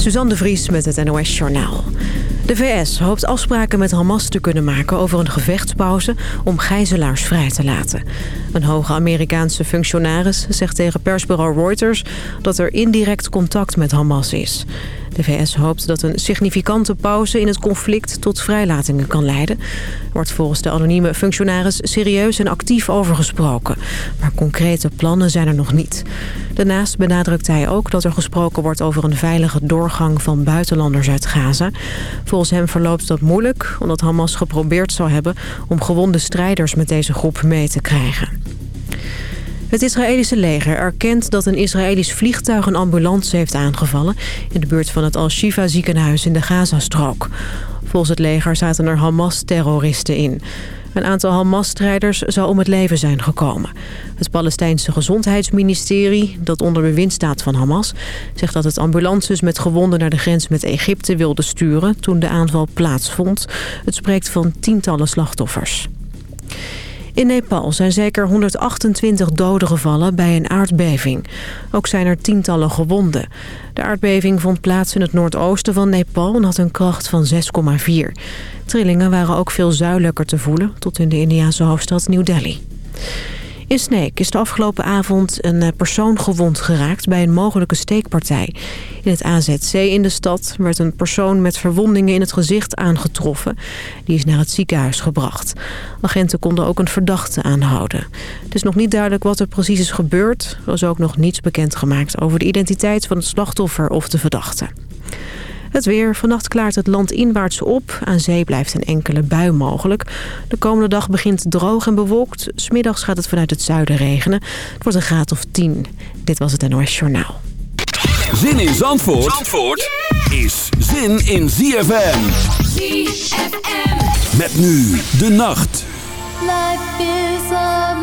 Suzanne de Vries met het NOS Journaal. De VS hoopt afspraken met Hamas te kunnen maken over een gevechtspauze om gijzelaars vrij te laten. Een hoge Amerikaanse functionaris zegt tegen persbureau Reuters dat er indirect contact met Hamas is. De VS hoopt dat een significante pauze in het conflict tot vrijlatingen kan leiden. Er wordt volgens de anonieme functionaris serieus en actief over gesproken. Maar concrete plannen zijn er nog niet. Daarnaast benadrukt hij ook dat er gesproken wordt over een veilige doorgang van buitenlanders uit Gaza. Volgens hem verloopt dat moeilijk omdat Hamas geprobeerd zou hebben om gewonde strijders met deze groep mee te krijgen. Het Israëlische leger erkent dat een Israëlisch vliegtuig een ambulance heeft aangevallen... in de buurt van het Al-Shifa ziekenhuis in de Gazastrook. Volgens het leger zaten er Hamas-terroristen in. Een aantal Hamas-strijders zou om het leven zijn gekomen. Het Palestijnse Gezondheidsministerie, dat onder bewind staat van Hamas... zegt dat het ambulances met gewonden naar de grens met Egypte wilde sturen... toen de aanval plaatsvond. Het spreekt van tientallen slachtoffers. In Nepal zijn zeker 128 doden gevallen bij een aardbeving. Ook zijn er tientallen gewonden. De aardbeving vond plaats in het noordoosten van Nepal en had een kracht van 6,4. Trillingen waren ook veel zuidelijker te voelen, tot in de Indiase hoofdstad New Delhi. In Sneek is de afgelopen avond een eh, persoon gewond geraakt bij een mogelijke steekpartij. In het AZC in de stad werd een persoon met verwondingen in het gezicht aangetroffen. Die is naar het ziekenhuis gebracht. Agenten konden ook een verdachte aanhouden. Het is nog niet duidelijk wat er precies is gebeurd. Er is ook nog niets bekendgemaakt over de identiteit van het slachtoffer of de verdachte. Het weer. Vannacht klaart het land inwaarts op. Aan zee blijft een enkele bui mogelijk. De komende dag begint droog en bewolkt. Smiddags gaat het vanuit het zuiden regenen. Het wordt een graad of 10. Dit was het NOS Journaal. Zin in Zandvoort, Zandvoort is zin in ZFM. ZFM. Met nu de nacht. Life is a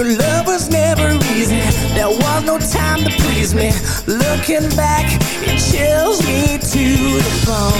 Your love was never easy. There was no time to please me. Looking back, it chills me to the bone.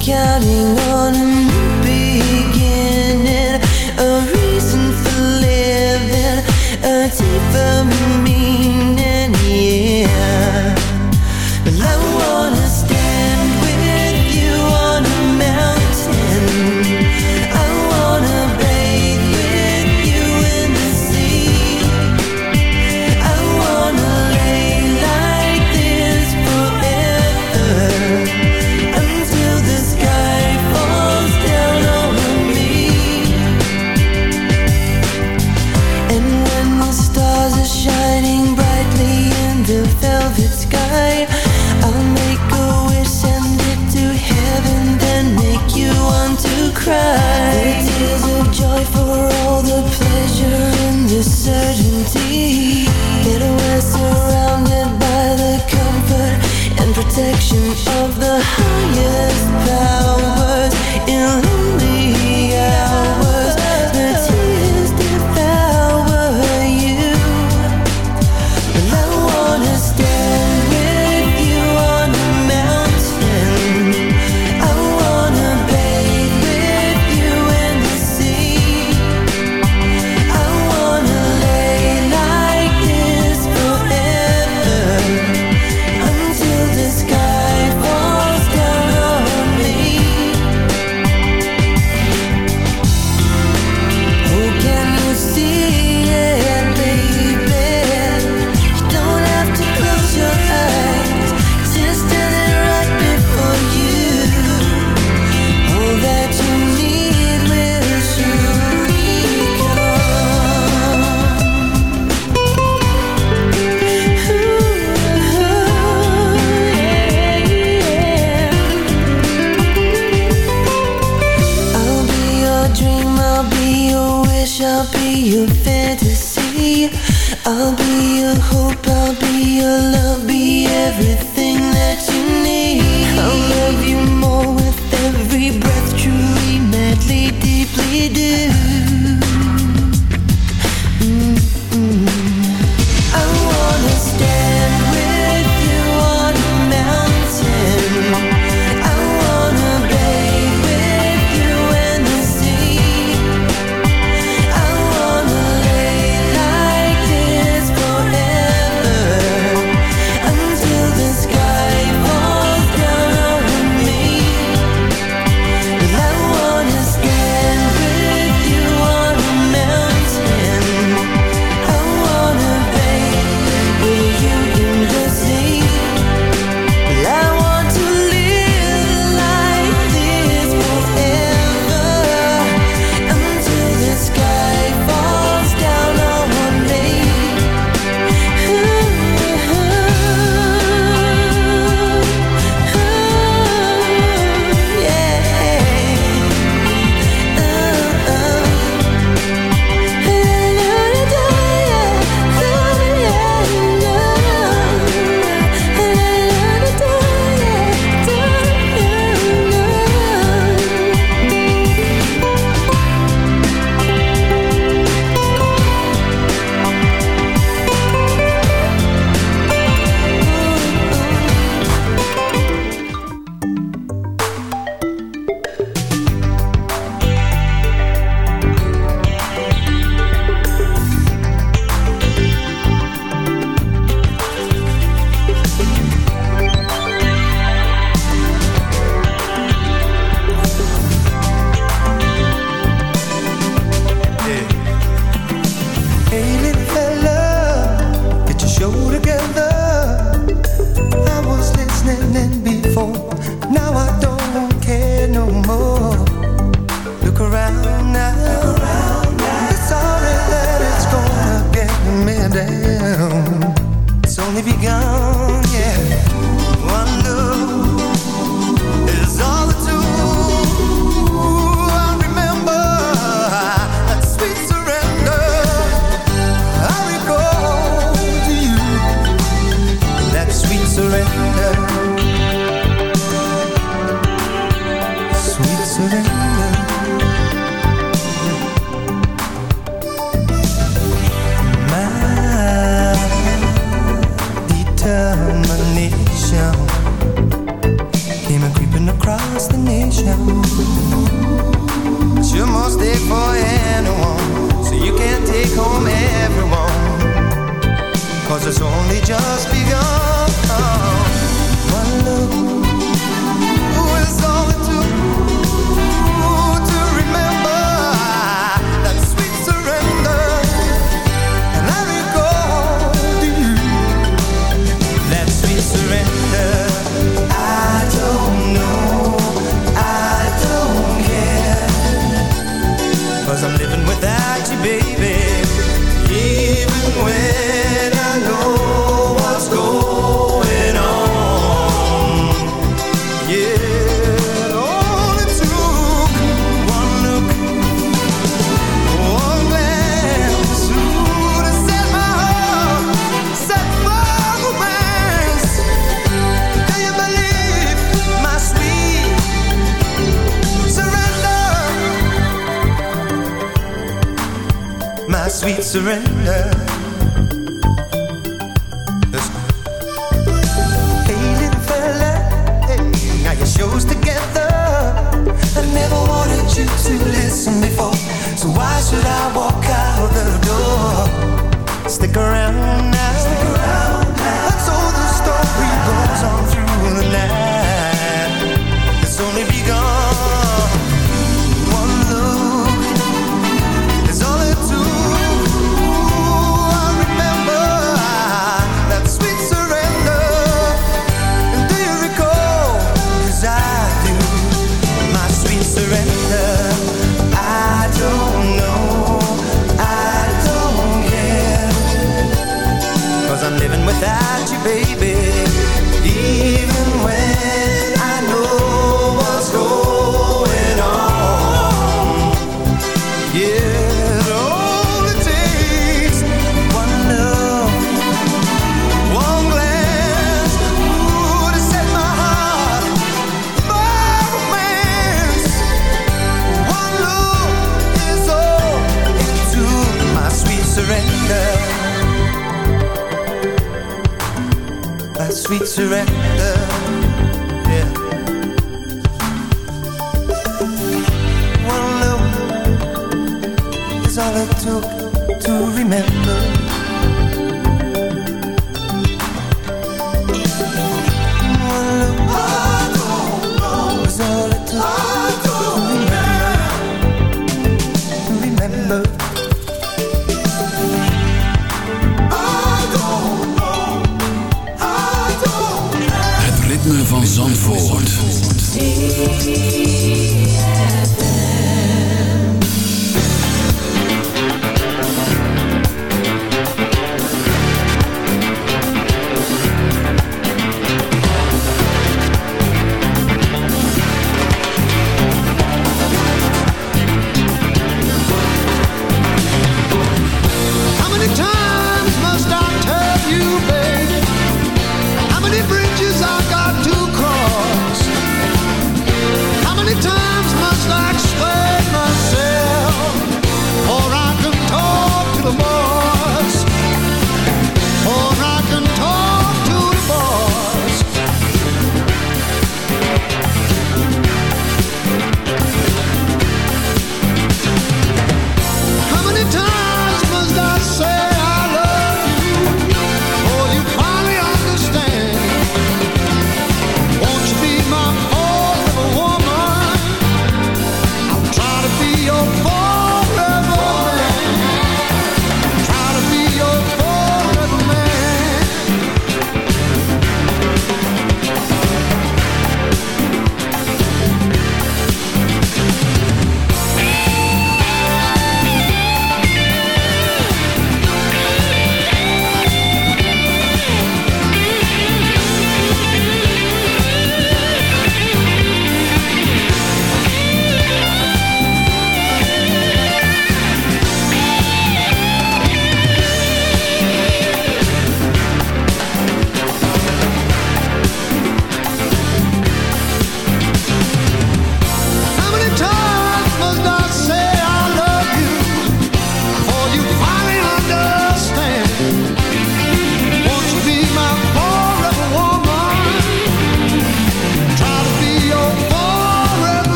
Counting